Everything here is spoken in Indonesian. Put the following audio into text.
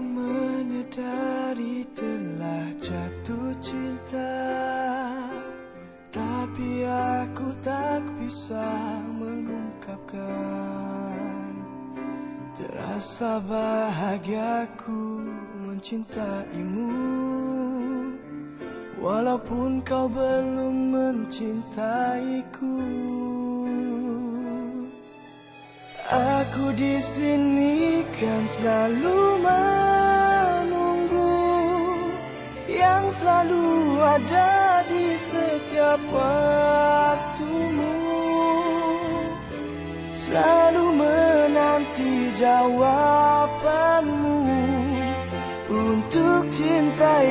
menyadari telah jatuh cinta. Tapi aku tak bisa mengungkapkan. Terasa bahagiaku mencintaimu. Walaupun kau belum mencintaiku. Aku di sini kan selalu menunggu Yang selalu ada di setiap waktumu. Selalu menanti jawabanmu. Untuk cinta